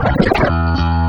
Thank ờ. you.